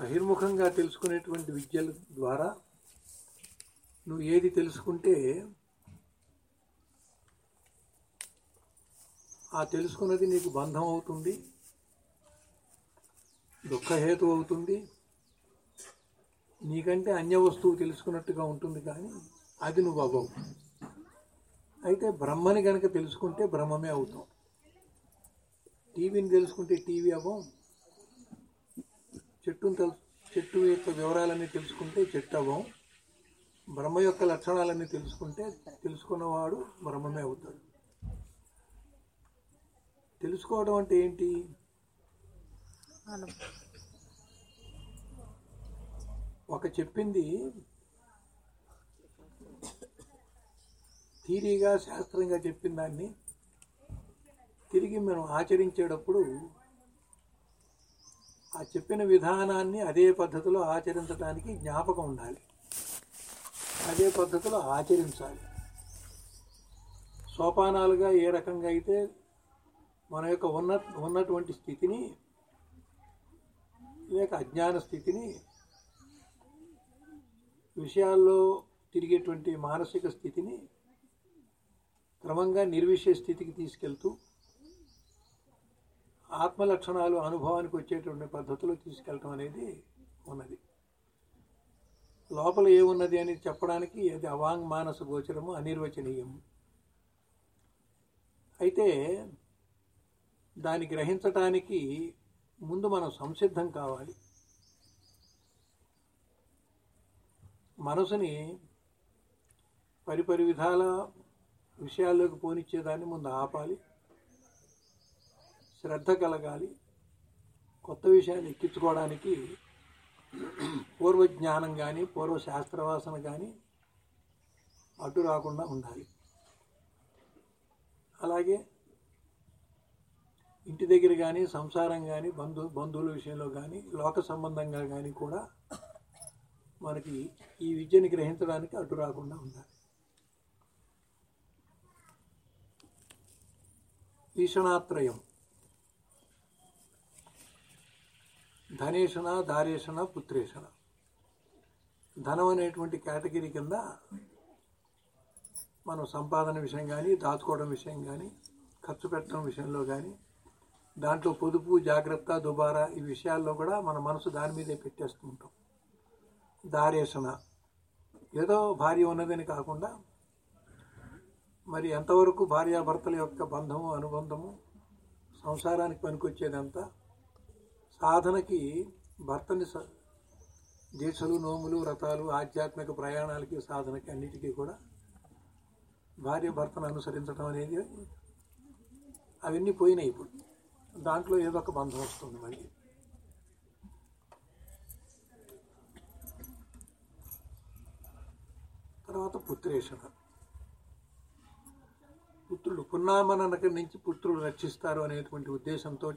బహిర్ముఖంగా తెలుసుకునేటువంటి విద్యల ద్వారా నువ్వు ఏది తెలుసుకుంటే ఆ తెలుసుకున్నది నీకు బంధం అవుతుంది దుఃఖహేతు అవుతుంది. నీకంటే అన్య వస్తువు తెలుసుకున్నట్టుగా ఉంటుంది కానీ అది నువ్వు అవ్వవు. అయితే బ్రహ్మని కనుక తెలుసుకుంటే బ్రహ్మమే అవుతాం టీవీని తెలుసుకుంటే టీవీ అవ్వం చెట్టును తెలు చెట్టు యొక్క వివరాలన్నీ తెలుసుకుంటే చెట్టు అవ్వం బ్రహ్మ యొక్క లక్షణాలన్నీ తెలుసుకుంటే తెలుసుకున్నవాడు బ్రహ్మమే అవుతాడు. తెలుసుకోవడం అంటే ఏంటి? ఒక చెప్పింది థీరీగా శాస్త్రంగా చెప్పిన దాన్ని తిరిగి మనం ఆచరించేటప్పుడు ఆ చెప్పిన విధానాన్ని అదే పద్ధతిలో ఆచరించడానికి జ్ఞాపకం ఉండాలి. అదే పద్ధతిలో ఆచరించాలి. సోపానాలుగా ఏ రకంగా అయితే మన యొక్క ఉన్న ఉన్నటువంటి స్థితిని లేక అజ్ఞాన స్థితిని విషయాల్లో తిరిగేటువంటి మానసిక స్థితిని క్రమంగా నిర్విషయ స్థితికి తీసుకెళ్తూ ఆత్మ లక్షణాలు అనుభవానికి వచ్చేటువంటి పద్ధతిలో తీసుకెళ్ళటం అనేది ఉన్నది. లోపల ఏమున్నది అని చెప్పడానికి అది అవాంగ్ మానస గోచరము అనిర్వచనీయము అయితే దాన్ని గ్రహించటానికి ముందు మనం సంసిద్ధం కావాలి. మనసుని పరిపరి విధాల విషయాల్లోకి పోనిచ్చేదాన్ని ముందు ఆపాలి. శ్రద్ధ కలగాలి. కొత్త విషయాన్ని ఎక్కించుకోవడానికి పూర్వ జ్ఞానం కానీ పూర్వ శాస్త్రవాసన కానీ అటు రాకుండా ఉండాలి. అలాగే ఇంటి దగ్గర కానీ సంసారం కానీ బంధు బంధువుల విషయంలో కానీ లోక సంబంధంగా కానీ కూడా మనకి ఈ విద్యని గ్రహించడానికి అడ్డు రాకుండా ఉండాలి. ఈషణాత్రయం ధనేషణ దారేషణ పుత్రేషణ. ధనం అనేటువంటి కేటగిరీ కింద మనం సంపాదన విషయం కానీ దాచుకోవడం విషయం కానీ ఖర్చు పెట్టడం విషయంలో కానీ దాంట్లో పొదుపు జాగ్రత్త దుబారా ఈ విషయాల్లో కూడా మన మనసు దాని మీదే పెట్టేస్తూ ఉంటాం దారేషణ. ఏదో భార్య ఉన్నదని కాకుండా మరి ఎంతవరకు భార్యాభర్తల యొక్క బంధము అనుబంధము సంసారానికి పనికొచ్చేదంతా సాధనకి భర్తని స- దీక్షలు నోములు వ్రతాలు ఆధ్యాత్మిక ప్రయాణాలకి సాధనకి అన్నిటికీ కూడా భార్య భర్తను అనుసరించడం అనేది అవన్నీ పోయినాయి ఇప్పుడు. దాంట్లో ఏదో ఒక బంధం వస్తుంది మళ్ళీ. తర్వాత పుత్రేషణ పుత్రులు పున్నామనక నుంచి పుత్రులు రక్షిస్తారు అనేటువంటి ఉద్దేశంతో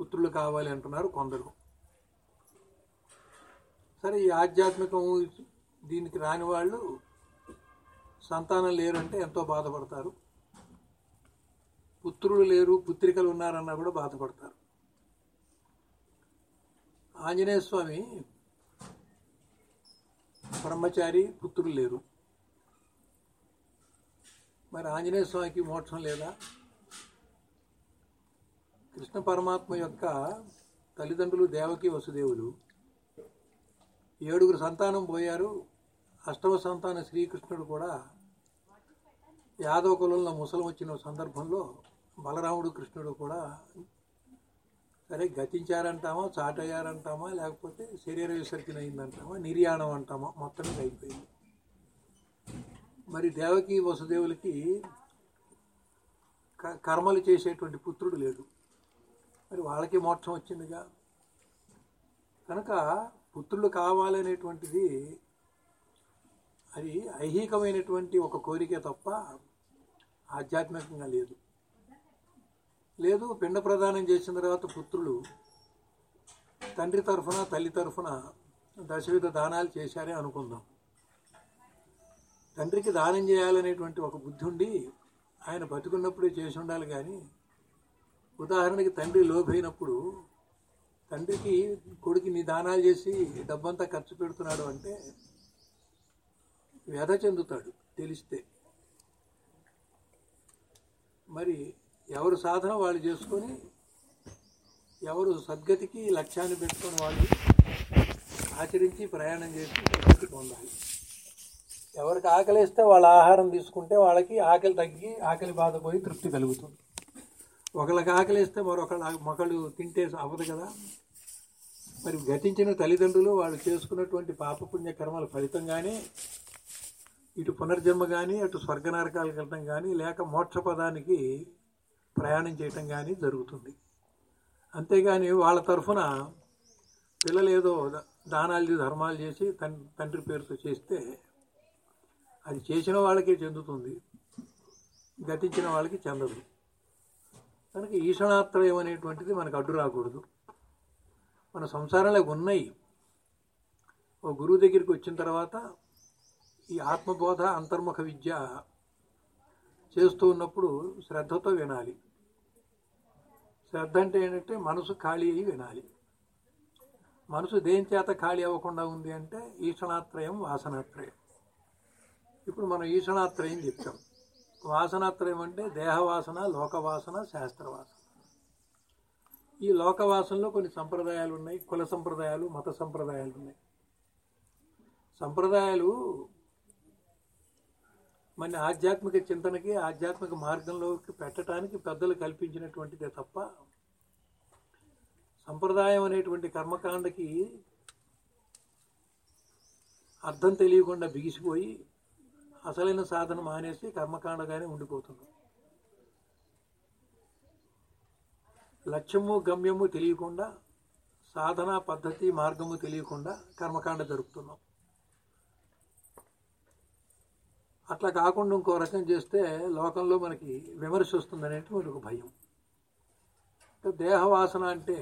పుత్రులు కావాలి అంటున్నారు కొందరు. సరే ఈ ఆధ్యాత్మికం దీనికి రాని వాళ్ళు సంతానం లేరు అంటే ఎంతో బాధపడతారు. పుత్రులు లేరు పుత్రికలు ఉన్నారన్నా కూడా బాధపడతారు. ఆంజనేయ స్వామి బ్రహ్మచారి పుత్రులు లేరు. మరి ఆంజనేయ స్వామికి మోక్షం లేదా? కృష్ణ పరమాత్మ యొక్క తల్లిదండ్రులు దేవకి వసుదేవులు. ఏడుగురు సంతానం పోయారు. అష్టమ సంతాన శ్రీకృష్ణుడు కూడా యాదవ కులంలో ముసలం వచ్చిన సందర్భంలో బలరాముడు కృష్ణుడు కూడా సరే గతించారంటామా చాటయ్యారంటామా లేకపోతే శరీర విసర్జన అయిందంటామా నిర్యాణం అంటామా మొత్తం అయిపోయింది. మరి దేవకి వసుదేవులకి క- కర్మలు చేసేటువంటి పుత్రుడు లేడు. మరి వాళ్ళకి మోక్షం వచ్చిందిగా. కనుక పుత్రులు కావాలనేటువంటిది అది ఐహికమైనటువంటి ఒక కోరికే తప్ప ఆధ్యాత్మికంగా లేదు. లేదు పిండ ప్రదానం చేసిన తర్వాత పుత్రులు తండ్రి తరఫున తల్లి తరఫున దశవిధ దానాలు చేశారే అనుకుందాం. తండ్రికి దానం చేయాలనేటువంటి ఒక బుద్ధి ఉండి ఆయన బతుకున్నప్పుడే చేసి ఉండాలి కానీ ఉదాహరణకి తండ్రి లోభైనప్పుడు తండ్రికి కొడుకు నిదానాలు చేసి డబ్బంతా ఖర్చు పెడుతున్నాడు అంటే వ్యధ చెందుతాడు తెలిస్తే. మరి ఎవరు సాధన వాళ్ళు చేసుకొని ఎవరు సద్గతికి లక్ష్యాన్ని పెట్టుకొని వాళ్ళు ఆచరించి ప్రయాణం చేసి సద్గతి పొందాలి. ఎవరికి ఆకలిస్తే వాళ్ళ ఆహారం తీసుకుంటే వాళ్ళకి ఆకలి తగ్గి ఆకలి బాధ పోయి తృప్తి కలుగుతుంది. ఒకళ్ళకి ఆకలిస్తే మరొకళ్ళ మొకళ్ళు తింటే అవ్వదు కదా. మరి గతించిన తల్లిదండ్రులు వాళ్ళు చేసుకున్నటువంటి పాపపుణ్య కర్మల ఫలితంగానే ఇటు పునర్జన్మ కానీ అటు స్వర్గ నరకాలకు వెళ్ళడం కానీ లేక మోక్ష పదానికి ప్రయాణం చేయటం కానీ జరుగుతుంది. అంతేగాని వాళ్ళ తరఫున పిల్లలు ఏదో దానాలు ధర్మాలు చేసి తండ్రి పేరుతో చేస్తే అది చేసిన వాళ్ళకే చెందుతుంది. గతించిన వాళ్ళకి చెందదు. కనుక ఈశ్వరాత్రయం అనేటువంటిది మనకు అడ్డు రాకూడదు. మన సంసారంలో ఉన్నాయి. ఓ గురువు దగ్గరికి వచ్చిన తర్వాత ఈ ఆత్మబోధ అంతర్ముఖ విద్య చేస్తూ ఉన్నప్పుడు శ్రద్ధతో వినాలి. శ్రద్ధ అంటే ఏంటంటే మనసు ఖాళీ అయ్యి వినాలి. మనసు దేని చేత ఖాళీ అవ్వకుండా ఉంది అంటే ఈశ్వరాత్రయం వాసనాత్రయం. ఇప్పుడు మనం ఈశ్వరాత్రయం చెప్తాం. వాసనాత్రయం అంటే దేహవాసన లోకవాసన శాస్త్రవాసన. ఈ లోకవాసనలో కొన్ని సంప్రదాయాలు ఉన్నాయి. కుల సంప్రదాయాలు మత సంప్రదాయాలు ఉన్నాయి. సంప్రదాయాలు మన ఆధ్యాత్మిక చింతనకి ఆధ్యాత్మిక మార్గంలోకి పెట్టడానికి పెద్దలు కల్పించినటువంటిదే తప్ప సంప్రదాయం అనేటువంటి కర్మకాండకి అర్థం తెలియకుండా బిగిసిపోయి అసలైన సాధన మానేసి కర్మకాండగానే ఉండిపోతుంది లక్ష్యము గమ్యము తెలియకుండా సాధన పద్ధతి మార్గము తెలియకుండా కర్మకాండ జరుపుతున్నాం. అట్లా కాకుండా ఇంకో రకం చేస్తే లోకంలో మనకి విమర్శ వస్తుందనేది మనకు భయం. దేహవాసన అంటే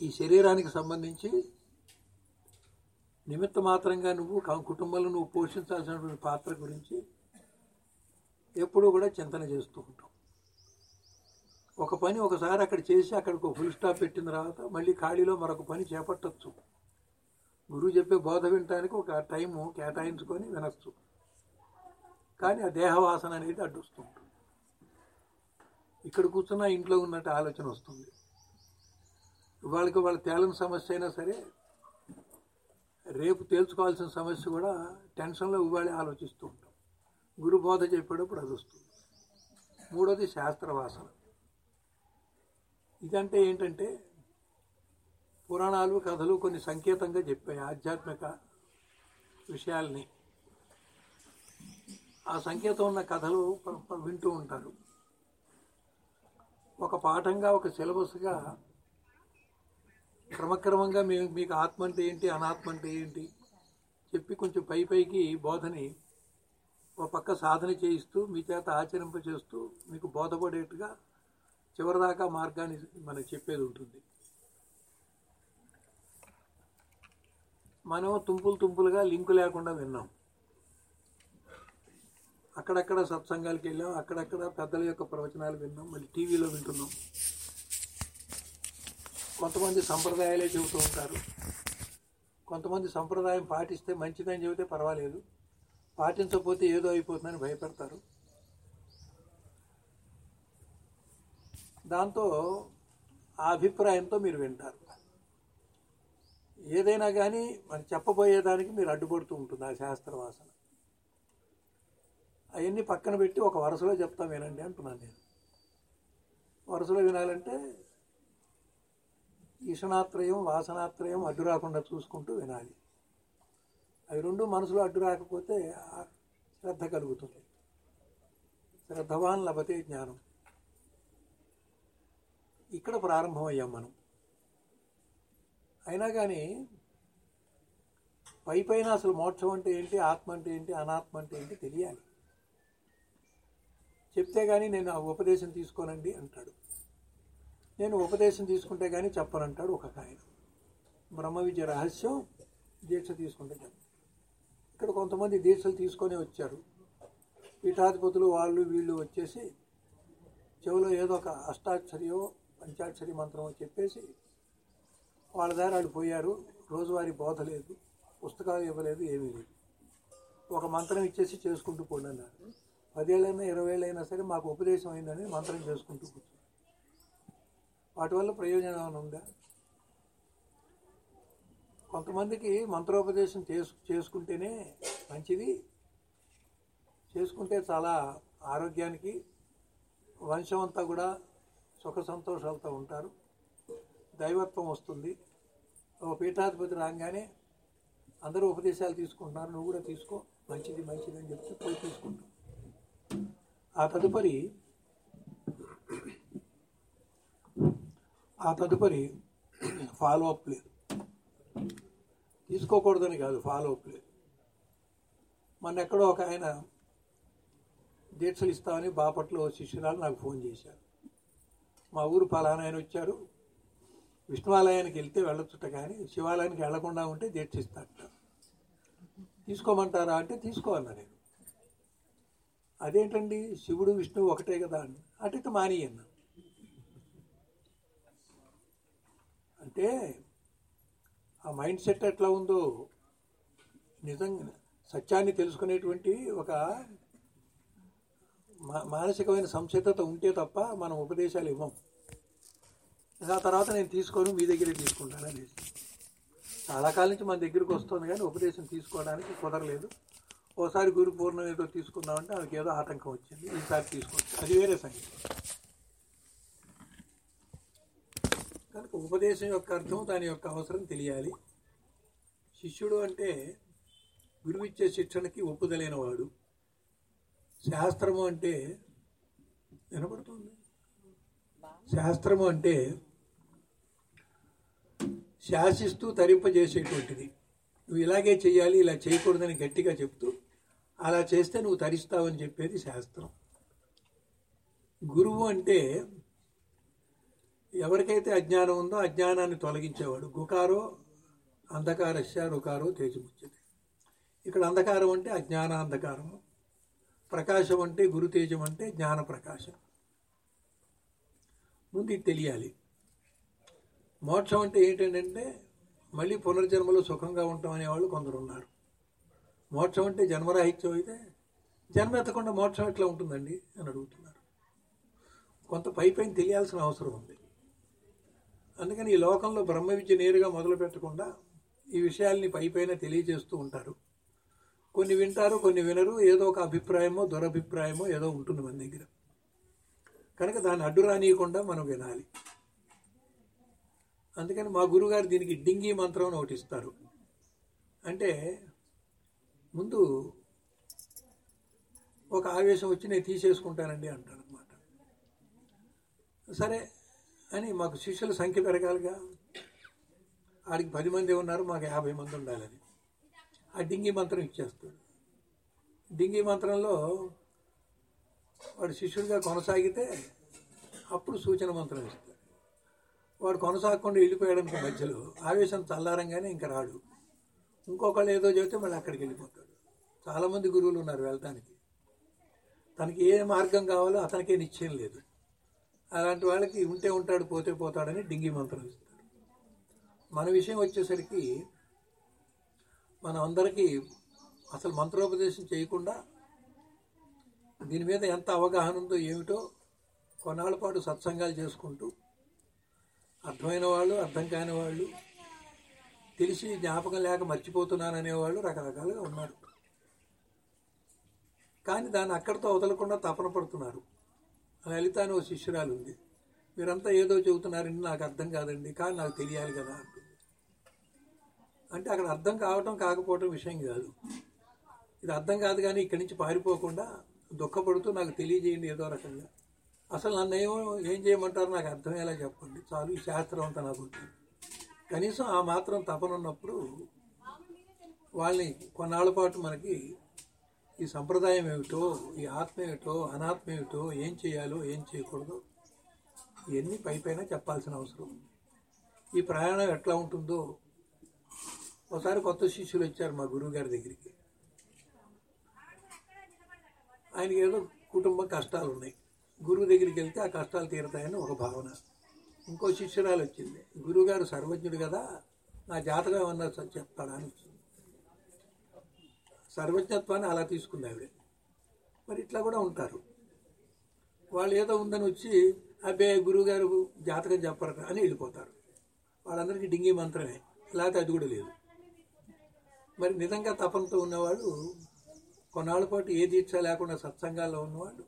ఈ శరీరానికి సంబంధించి నిమిత్త మాత్రంగా నువ్వు కుటుంబంలో నువ్వు పోషించాల్సినటువంటి పాత్ర గురించి ఎప్పుడూ కూడా చింతన చేస్తూ ఉంటావు. ఒక పని ఒకసారి అక్కడ చేసి అక్కడికి ఒక ఫుల్ స్టాప్ పెట్టిన తర్వాత మళ్ళీ ఖాళీలో మరొక పని చేపట్టచ్చు. గురువు చెప్పే బోధ వినటానికి ఒక టైము కేటాయించుకొని వినొచ్చు. కానీ ఆ దేహవాసన అనేది అడ్డొస్తూ ఉంటుంది. ఇక్కడ కూర్చున్న ఇంట్లో ఉన్నట్టు ఆలోచన వస్తుంది. వాళ్ళకి వాళ్ళ తేలని సమస్య అయినా సరే రేపు తేల్చుకోవాల్సిన సమస్య కూడా టెన్షన్లో ఇవ్వాలి ఆలోచిస్తూ ఉంటాం. గురు బోధ చెప్పేటప్పుడు అది వస్తుంది. మూడోది శాస్త్రవాసన. ఇదంటే ఏంటంటే పురాణాలు కథలు కొన్ని సంకేతంగా చెప్పాయి ఆధ్యాత్మిక విషయాల్ని. ఆ సంకేతం ఉన్న కథలు వింటూ ఉంటారు. ఒక పాఠంగా ఒక సిలబస్గా క్రమక్రమంగా మేము మీకు ఆత్మ అంటే ఏంటి అనాత్మ అంటే ఏంటి చెప్పి కొంచెం పై పైకి బోధని ఒక పక్క సాధన చేయిస్తూ మీ చేత ఆచరింప చేస్తూ మీకు బోధపడేట్టుగా చివరిదాకా మార్గాన్ని మనకు చెప్పేది ఉంటుంది. మనం తుంపులు తుంపులుగా లింకు లేకుండా విన్నాం. అక్కడక్కడ సత్సంగాలకు వెళ్ళాం అక్కడక్కడ పెద్దల యొక్క ప్రవచనాలు విన్నాం మళ్ళీ టీవీలో వింటున్నాం. కొంతమంది సంప్రదాయాలే చెబుతూ ఉంటారు. కొంతమంది సంప్రదాయం పాటిస్తే మంచిదని చెబితే పర్వాలేదు. పాటించకపోతే ఏదో అయిపోతుందని భయపెడతారు. దాంతో ఆ అభిప్రాయంతో మీరు వింటారు. ఏదైనా కానీ మనం చెప్పబోయేదానికి మీరు అడ్డుపడుతూ ఉంటుంది ఆ శాస్త్రవాసన. అవన్నీ పక్కన పెట్టి ఒక వరుసలో చెప్తా వినండి అంటున్నాను నేను. వరుసలో వినాలంటే ఈషణాత్రయం వాసనాత్రయం అడ్డు రాకుండా చూసుకుంటూ వినాలి. అవి రెండు మనసులో అడ్డు రాకపోతే శ్రద్ధ కలుగుతుంది. శ్రద్ధవాన్ లభతే జ్ఞానం. ఇక్కడ ప్రారంభమయ్యాం మనం. అయినా కానీ పై పైన అసలు మోక్షం అంటే ఏంటి ఆత్మ అంటే ఏంటి అనాత్మ అంటే ఏంటి తెలియాలి. చెప్తే కానీ నేను ఆ ఉపదేశం తీసుకోనండి అంటాడు. నేను ఉపదేశం తీసుకుంటే కానీ చెప్పనంటాడు ఒక ఆయన. బ్రహ్మ విద్య రహస్యం దీక్ష తీసుకుంటే ఇక్కడ కొంతమంది దీక్షలు తీసుకొని వచ్చారు. పీఠాధిపతులు వాళ్ళు వీళ్ళు వచ్చేసి చెవిలో ఏదో ఒక అష్టాక్షరియో పంచాక్షరి మంత్రమో చెప్పేసి వాళ్ళ దారి వాళ్ళు పోయారు. రోజువారీ బోధ లేదు పుస్తకాలు ఇవ్వలేదు ఏమీ లేదు. ఒక మంత్రం ఇచ్చేసి చేసుకుంటూ పోండి అన్నారు. పదేళ్ళైనా ఇరవై ఏళ్ళైనా సరే మాకు ఉపదేశం అయిందని మంత్రం చేసుకుంటూ కూర్చున్నాం. వాటి వల్ల ప్రయోజనం ఏమైనా ఉందా? కొంతమందికి మంత్రోపదేశం చేసు చేసుకుంటేనే మంచిది. చేసుకుంటే చాలా ఆరోగ్యానికి వంశం అంతా కూడా సుఖ సంతోషాలతో ఉంటారు. దైవత్వం వస్తుంది. ఒక పీఠాధిపతి రాగానే అందరూ ఉపదేశాలు తీసుకుంటున్నారు. నువ్వు కూడా తీసుకో. మంచిది మంచిది అని చెప్పి పోయి తీసుకుంటాం. ఆ తదుపరి ఆ తదుపరి ఫాలో అప్ లేదు తీసుకోకూడదని కాదు ఫాలో అప్ లేదు మన ఎక్కడో ఒక ఆయన దీక్షలు ఇస్తామని బాపట్లో ఓ శిష్యురాలు నాకు ఫోన్ చేశారు. మా ఊరు ఫలానా ఆయన వచ్చారు. విష్ణువాలయానికి వెళ్తే వెళ్ళొచ్చుట కానీ శివాలయానికి వెళ్ళకుండా ఉంటే దీక్షిస్తారట తీసుకోమంటారా అంటే తీసుకో నేను. అదేంటండి? శివుడు విష్ణువు ఒకటే కదా అని. అటు మాని అంటే ఆ మైండ్ సెట్ ఎట్లా ఉందో నిజంగా సత్యాన్ని తెలుసుకునేటువంటి ఒక మా- మానసికమైన సంసిద్ధత ఉంటే తప్ప మనం ఉపదేశాలు ఇవ్వం. ఆ తర్వాత నేను తీసుకోను మీ దగ్గరే తీసుకుంటాను అనేసి. చాలా కాలం నుంచి మన దగ్గరికి వస్తుంది కానీ ఉపదేశం తీసుకోవడానికి కుదరలేదు. ఓసారి గురు పూర్ణం ఏదో తీసుకుందామంటే ఆమెకి ఏదో ఆటంకం వచ్చింది ఈసారి తీసుకోవచ్చు అది వేరే సంగతి. కనుక ఉపదేశం యొక్క అర్థం దాని యొక్క అవసరం తెలియాలి. శిష్యుడు అంటే గురువు ఇచ్చే శిక్షణకి ఒప్పుదలైన వాడు శాస్త్రము అంటే వినపడుతుంది. శాస్త్రము అంటే శాసిస్తూ తరింపజేసేటువంటిది. నువ్వు ఇలాగే చేయాలి ఇలా చేయకూడదని గట్టిగా చెప్తూ అలా చేస్తే నువ్వు తరిస్తావని చెప్పేది శాస్త్రం. గురువు అంటే ఎవరికైతే అజ్ఞానం ఉందో అజ్ఞానాన్ని తొలగించేవాడు. గుకారో అంధకారస్య రుకారో తేజముచ్యతే. ఇక్కడ అంధకారం అంటే అజ్ఞాన అంధకారము ప్రకాశం అంటే గురు తేజం అంటే జ్ఞాన ప్రకాశం ముందు ఇది తెలియాలి. మోక్షం అంటే ఏంటంటే మళ్ళీ పునర్జన్మలో సుఖంగా ఉంటాం అనేవాళ్ళు కొందరు ఉన్నారు మోక్షం అంటే జన్మరాహిత్యం అయితే జన్మ ఎత్తకుండా మోక్షం ఎట్లా ఉంటుందండి అని అడుగుతున్నారు. కొంత పై పైన తెలియాల్సిన అవసరం ఉంది. అందుకని ఈ లోకంలో బ్రహ్మ విద్య నేరుగా మొదలు పెట్టకుండా ఈ విషయాల్ని పైపైన తెలియజేస్తూ ఉంటారు. కొన్ని వింటారు కొన్ని వినరు. ఏదో ఒక అభిప్రాయమో దురభిప్రాయమో ఏదో ఉంటుంది మన దగ్గర. కనుక దాన్ని అడ్డు రానియకుండా మనం వినాలి. అందుకని మా గురుగారు దీనికి డింగి మంత్రం అని ఒకటి ఇస్తారు. అంటే ముందు ఒక ఆవేశం వచ్చి నేను తీసేసుకుంటానండి అంటారు అనమాట సరే అని మాకు శిష్యుల సంఖ్య పెరగాలిగా. ఆడికి పది మంది ఉన్నారు మాకు యాభై మంది ఉండాలని. ఆ డింగి మంత్రం ఇచ్చేస్తాడు. డింగి మంత్రంలో వాడు శిష్యుడిగా కొనసాగితే అప్పుడు సూచన మంత్రం ఇస్తాడు వాడు కొనసాగకుండా వెళ్ళిపోయాడనుకో మధ్యలో ఆవేశం చల్లారంగానే ఇంకా రాడు. ఇంకొకళ్ళు ఏదో చెబితే మళ్ళీ అక్కడికి వెళ్ళిపోతాడు. చాలామంది గురువులు ఉన్నారు వెళ్ళటానికి తనకి ఏ మార్గం కావాలో అతనికే నిశ్చయం లేదు. అలాంటి వాళ్ళకి ఉంటే ఉంటాడు పోతే పోతాడని డింగి మంత్రం ఇస్తాడు మన విషయం వచ్చేసరికి మనం అందరికీ అసలు మంత్రోపదేశం చేయకుండా దీని మీద ఎంత అవగాహన ఉందో ఏమిటో కొన్నాళ్ళ పాటు సత్సంగాలు చేసుకుంటూ అర్థమైన వాళ్ళు అర్థం కాని వాళ్ళు తెలిసి జ్ఞాపకం లేక మర్చిపోతున్నాననేవాళ్ళు రకరకాలుగా ఉన్నారు. కానీ దాన్ని అక్కడితో వదలకుండా తపన పడుతున్నారు. లలిత అని ఓ శిష్యురాలు ఉంది మీరంతా ఏదో చెబుతున్నారండి నాకు అర్థం కాదండి. కానీ నాకు తెలియాలి కదా అంటుంది. అంటే అక్కడ అర్థం కావటం కాకపోవటం విషయం కాదు. ఇది అర్థం కాదు కానీ ఇక్కడి నుంచి పారిపోకుండా దుఃఖపడుతూ నాకు తెలియజేయండి ఏదో రకంగా. అసలు నన్ను ఏమో ఏం చేయమంటారో నాకు అర్థమయ్యేలా చెప్పండి. చాలు ఈ శాస్త్రం అంతా నాకు వచ్చింది కనీసం ఆ మాత్రం తపన ఉన్నప్పుడు వాళ్ళని కొన్నాళ్ళ పాటు మనకి ఈ సంప్రదాయం ఏమిటో ఈ ఆత్మ ఏమిటో అనాత్మ ఏమిటో ఏం చేయాలో ఏం చేయకూడదు ఇవన్నీ పై పైన చెప్పాల్సిన అవసరం. ఈ ప్రయాణం ఎట్లా ఉంటుందో ఒకసారి కొత్త శిష్యులు వచ్చారు మా గురువు గారి దగ్గరికి. ఆయనకి ఏదో కుటుంబ కష్టాలు ఉన్నాయి. గురువు దగ్గరికి వెళ్తే ఆ కష్టాలు తీరతాయని ఒక భావన. ఇంకో శిష్యురాలు వచ్చింది. గురువుగారు సర్వజ్ఞుడు కదా నా జాతకం ఏమన్నా చెప్తాడా అని సర్వజ్ఞత్వాన్ని అలా తీసుకుంది ఆవిడ. మరి ఇట్లా కూడా ఉంటారు. వాళ్ళు ఏదో ఉందని వచ్చి అబ్బే గురువుగారు జాతకం చెప్పరట అని వెళ్ళిపోతారు. వాళ్ళందరికీ డింగి మంత్రమే. లేకపోతే అది కూడా లేదు. మరి నిజంగా తపనతో ఉన్నవాడు కొన్నాళ్ళ పాటు ఏ దీక్ష లేకుండా సత్సంగాల్లో ఉన్నవాళ్ళు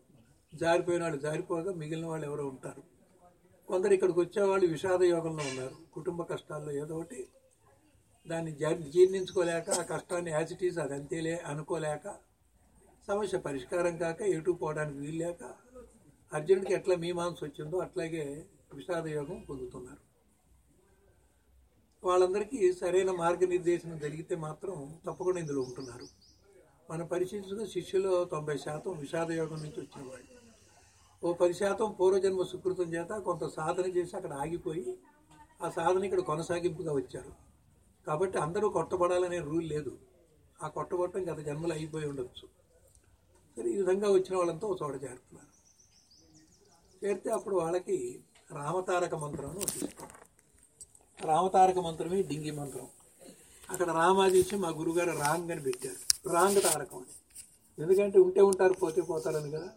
జారిపోయిన వాళ్ళు జారిపోగా మిగిలిన వాళ్ళు ఎవరో ఉంటారు. కొందరు ఇక్కడికి వచ్చేవాళ్ళు విషాద యోగంలో ఉన్నారు. కుటుంబ కష్టాల్లో ఏదో ఒకటి దాన్ని జీర్ణించుకోలేక ఆ కష్టాన్ని యాసిటీస్ అది అంతేలే అనుకోలేక సమస్య పరిష్కారం కాక ఎటు పోవడానికి వీల్లేక అర్జునుడికి ఎట్లా మీమాంస వచ్చిందో అట్లాగే విషాద యోగం పొందుతున్నారు. వాళ్ళందరికీ సరైన మార్గనిర్దేశం జరిగితే మాత్రం తప్పకుండా ఇందులో ఉంటున్నారు. మనం పరిశీలించిన శిష్యులో తొంభై శాతం విషాద యోగం నుంచి వచ్చిన వాళ్ళు ఓ పది శాతం పూర్వజన్మ సుకృతం చేత కొంత సాధన చేసి అక్కడ ఆగిపోయి ఆ సాధన ఇక్కడ కొనసాగింపుగా వచ్చారు. కాబట్టి అందరూ కొట్టబడాలనే రూల్ లేదు. ఆ కొట్టబడటం గత జన్మలు అయిపోయి ఉండొచ్చు. సరే ఈ విధంగా వచ్చిన వాళ్ళంతా ఒక చోట చేరుతున్నారు. చేరితే అప్పుడు వాళ్ళకి రామతారక మంత్రం అని రామతారక మంత్రమే డింగి మంత్రం. అక్కడ రామాజీసి మా గురుగారు రాంగ్ అని పెట్టారు. రాంగ్ తారకం అని. ఎందుకంటే ఉంటే ఉంటారు పోతే పోతారని కదా.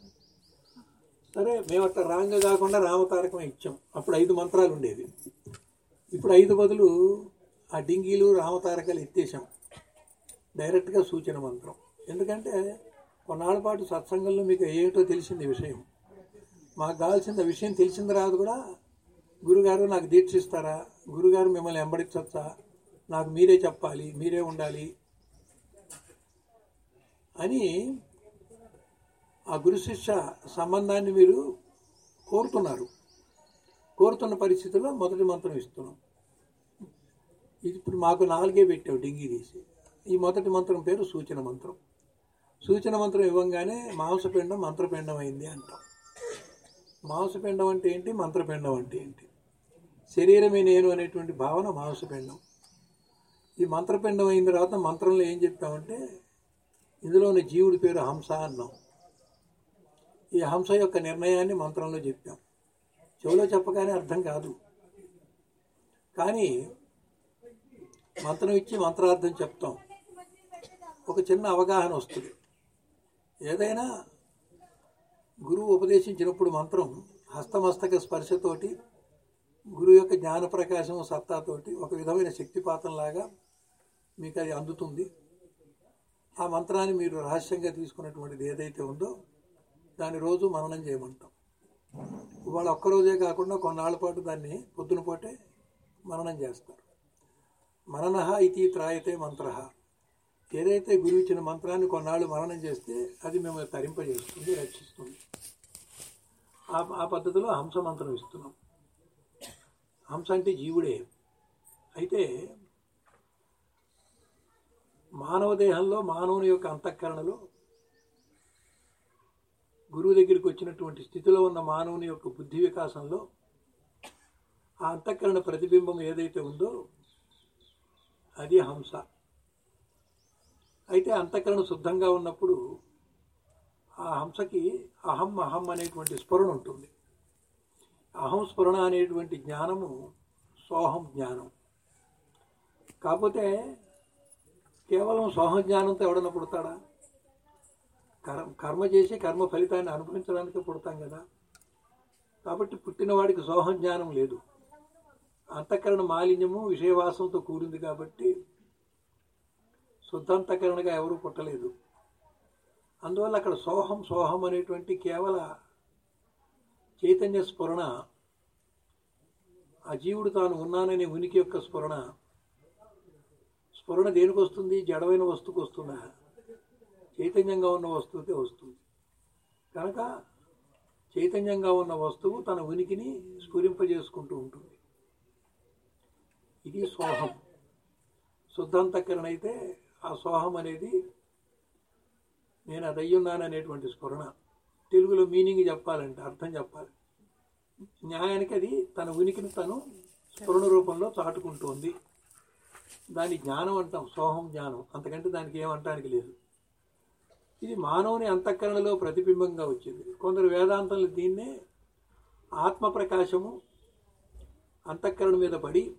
సరే మేము అట్లా రాంగ్ కాకుండా రామతారకం ఇచ్చాం. అప్పుడు ఐదు మంత్రాలు ఉండేవి. ఇప్పుడు ఐదు బదులు ఆ డింగీలు రామతారకాలు ఎత్తేసాం డైరెక్ట్గా సూచన మంత్రం. ఎందుకంటే కొన్నాళ్ళ పాటు సత్సంగంలో మీకు ఏమిటో తెలిసింది విషయం. మాకు కావాల్సిన విషయం తెలిసిన తర్వాత కూడా. గురుగారు నాకు దీక్షిస్తారా? గురుగారు మిమ్మల్ని వెంబడించవచ్చా నాకు మీరే చెప్పాలి మీరే ఉండాలి అని ఆ గురు శిష్య సంబంధాన్ని మీరు కోరుతున్నారు. కోరుతున్న పరిస్థితుల్లో మొదటి మంత్రం ఇస్తున్నాం. ఇది ఇప్పుడు మాకు నాలుగే పెట్టావు డింగి తీసి. ఈ మొదటి మంత్రం పేరు సూచన మంత్రం. సూచన మంత్రం ఇవ్వంగానే మాంసపిండం మంత్రపిండం అయింది అంటాం. మాంసపిండం అంటే ఏంటి? మంత్రపిండం అంటే ఏంటి? శరీరమే నేను అనేటువంటి భావన మాంసపిండం. ఈ మంత్రపిండం అయిన తర్వాత మంత్రంలో ఏం చెప్పామంటే ఇందులోని జీవుడి పేరు హంస అన్నాం. ఈ హంస యొక్క నిర్ణయాన్ని మంత్రంలో చెప్పాం. చెవిలో చెప్పగానే అర్థం కాదు. కానీ మంత్రం ఇచ్చి మంత్రార్థం చెప్తాం. ఒక చిన్న అవగాహన వస్తుంది. ఏదైనా గురువు ఉపదేశించినప్పుడు మంత్రం హస్తమస్తక స్పర్శతోటి గురువు యొక్క జ్ఞాన ప్రకాశం సత్తాతోటి ఒక విధమైన శక్తిపాతంలాగా మీకు అది అందుతుంది. ఆ మంత్రాన్ని మీరు రహస్యంగా తీసుకున్నటువంటిది ఏదైతే ఉందో దాన్ని రోజు మననం చేయమంటాం. ఇవాళ ఒక్కరోజే కాకుండా కొన్నాళ్ళ పాటు దాన్ని పొద్దున పూటే మననం చేస్తారు. మరణ ఇతి త్రాయతే మంత్ర. ఏదైతే గురువు ఇచ్చిన మంత్రాన్ని కొన్నాళ్ళు మరణం చేస్తే అది మిమ్మల్ని తరింపజేస్తుంది రక్షిస్తుంది. ఆ ఆ పద్ధతిలో హంస మంత్రం ఇస్తున్నాం. హంస అంటే జీవుడే. అయితే మానవ దేహంలో మానవుని యొక్క అంతఃకరణలో గురువు దగ్గరికి వచ్చినటువంటి స్థితిలో ఉన్న మానవుని యొక్క బుద్ధి వికాసంలో ఆ అంతఃకరణ ప్రతిబింబం ఏదైతే ఉందో అది హంస. అయితే అంతఃకరణ శుద్ధంగా ఉన్నప్పుడు ఆ హంసకి అహం అహం అనేటువంటి స్ఫురణ ఉంటుంది. అహం స్ఫురణ అనేటువంటి జ్ఞానము సోహం జ్ఞానం. కాకపోతే కేవలం సోహం జ్ఞానంతో ఎవడన్నా పుడతాడా? కర్మ కర్మ చేసి కర్మ ఫలితాన్ని అనుభవించడానికి పుడతాం కదా. కాబట్టి పుట్టినవాడికి సోహం జ్ఞానం లేదు. అంతఃకరణ మాలిన్యము విషయవాసంతో కూడింది కాబట్టి శుద్ధాంతకరణగా ఎవరూ పుట్టలేదు. అందువల్ల అక్కడ సోహం సోహం అనేటువంటి కేవల చైతన్య స్ఫురణ ఆ జీవుడు తాను ఉన్నాననే ఉనికి యొక్క స్ఫురణ స్ఫురణ దేనికి వస్తుంది? జడమైన వస్తువుకు వస్తుందా? చైతన్యంగా ఉన్న వస్తువుకే వస్తుంది. కనుక చైతన్యంగా ఉన్న వస్తువు తన ఉనికిని స్ఫురింపజేసుకుంటూ ఉంటుంది. ఇది సోహం. శుద్ధాంతకరణ అయితే ఆ సోహం అనేది నేను అది అయ్యున్నాను అనేటువంటి స్ఫురణ. తెలుగులో మీనింగ్ చెప్పాలంటే అర్థం చెప్పాలి. న్యాయానికి అది తన ఉనికిని తను స్ఫురణ రూపంలో చాటుకుంటోంది. దాని జ్ఞానం అంటాం సోహం జ్ఞానం. అంతకంటే దానికి ఏమంటానికి లేదు. ఇది మానవుని అంతఃకరణలో ప్రతిబింబంగా వచ్చింది. కొందరు వేదాంతంలో దీన్నే ఆత్మ ప్రకాశము అంతఃకరణ మీద పడి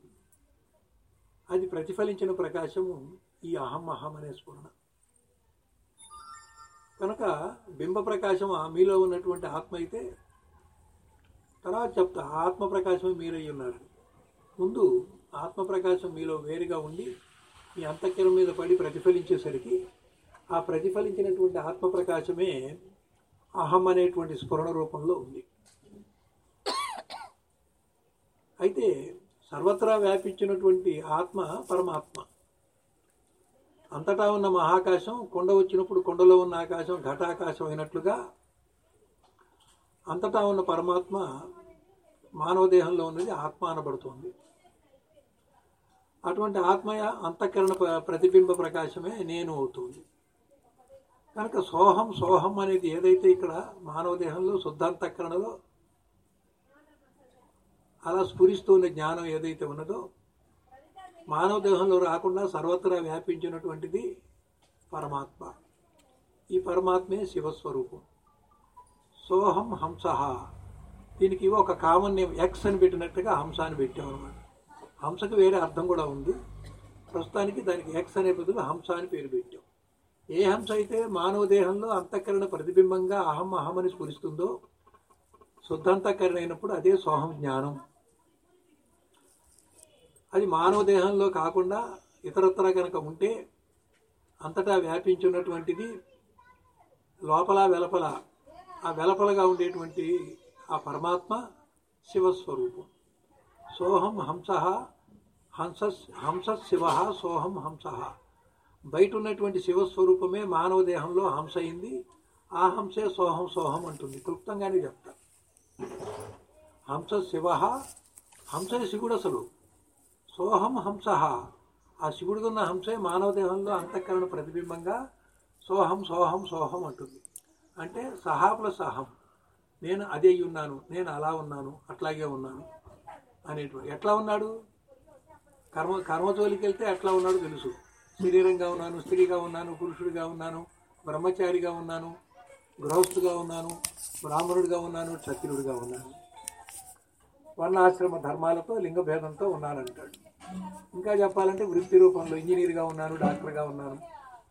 అది ప్రతిఫలించిన ప్రకాశము ఈ అహం అహం అనే స్ఫురణ. కనుక బింబ ప్రకాశం ఆ మీలో ఉన్నటువంటి ఆత్మ అయితే తర్వాత చెప్తా ఆత్మ ప్రకాశం మీరై ఉన్నారు. ముందు ఆత్మ ప్రకాశం మీలో వేరుగా ఉండి మీ అంతఃకరం మీద పడి ప్రతిఫలించేసరికి ఆ ప్రతిఫలించినటువంటి ఆత్మ ప్రకాశమే అహం అనేటువంటి స్ఫురణ రూపంలో ఉంది. అయితే సర్వత్రా వ్యాపించినటువంటి ఆత్మ పరమాత్మ. అంతటా ఉన్న మహాకాశం కొండ వచ్చినప్పుడు కొండలో ఉన్న ఆకాశం ఘటాకాశం అయినట్లుగా అంతటా ఉన్న పరమాత్మ మానవ దేహంలో ఉన్నది ఆత్మ అనబడుతోంది. అటువంటి ఆత్మయ అంతఃకరణ ప్ర- ప్రతిబింబ ప్రకాశమే నేను అవుతుంది. కనుక సోహం సోహం అనేది ఏదైతే ఇక్కడ మానవ దేహంలో శుద్ధాంతఃకరణలో అలా స్ఫురిస్తున్న జ్ఞానం ఏదైతే ఉన్నదో మానవ దేహంలో రాకుండా సర్వత్రా వ్యాపించినటువంటిది పరమాత్మ. ఈ పరమాత్మే శివస్వరూపం. సోహం హంస. దీనికి ఒక కామన్ నేమ్ ఎక్స్ అని పెట్టినట్టుగా హంస అని పెట్టాం హంసకు వేరే అర్థం కూడా ఉంది. ప్రస్తుతానికి దానికి ఎక్స్ అనే బదులు హంస అని పేరు పెట్టాం. ఏ హంస అయితే మానవ దేహంలో అంతఃకరణ ప్రతిబింబంగా అహం అహం అని స్ఫురిస్తుందో శుద్ధాంతఃకరణ అయినప్పుడు అదే సోహం జ్ఞానం. అది మానవ దేహంలో కాకుండా ఇతరత్ర కనుక ఉంటే అంతటా వ్యాపించున్నటువంటిది లోపల వెలపల ఆ వెలపలగా ఉండేటువంటి ఆ పరమాత్మ శివస్వరూపం. సోహం హంస హంస హంస శివ సోహం హంస. బయట ఉన్నటువంటి శివస్వరూపమే మానవ దేహంలో హంస అయింది. ఆ హంసే సోహం సోహం అంటుంది. క్లుప్తంగానే చెప్తా. హంస శివ హంసే శివుడు అసలు సోహం హంస. ఆ శివుడికి ఉన్న హంసే మానవ దేహంలో అంతఃకరణ ప్రతిబింబంగా సోహం సోహం సోహం అంటుంది. అంటే సహా ప్లస్ అహం. నేను అదే అయి ఉన్నాను నేను అలా ఉన్నాను అట్లాగే ఉన్నాను అనేటువంటి. ఎట్లా ఉన్నాడు? కర్మ కర్మజోలికి వెళ్తే ఎట్లా ఉన్నాడు తెలుసు. శరీరంగా ఉన్నాను స్త్రీగా ఉన్నాను పురుషుడిగా ఉన్నాను బ్రహ్మచారిగా ఉన్నాను గృహస్థుగా ఉన్నాను బ్రాహ్మణుడిగా ఉన్నాను క్షత్రియుడిగా ఉన్నాను. వర్ణాశ్రమ ధర్మాలతో లింగ భేదంతో ఉన్నానంటాడు ఇంకా చెప్పాలంటే వృత్తి రూపంలో ఇంజనీర్గా ఉన్నాను డాక్టర్గా ఉన్నాను.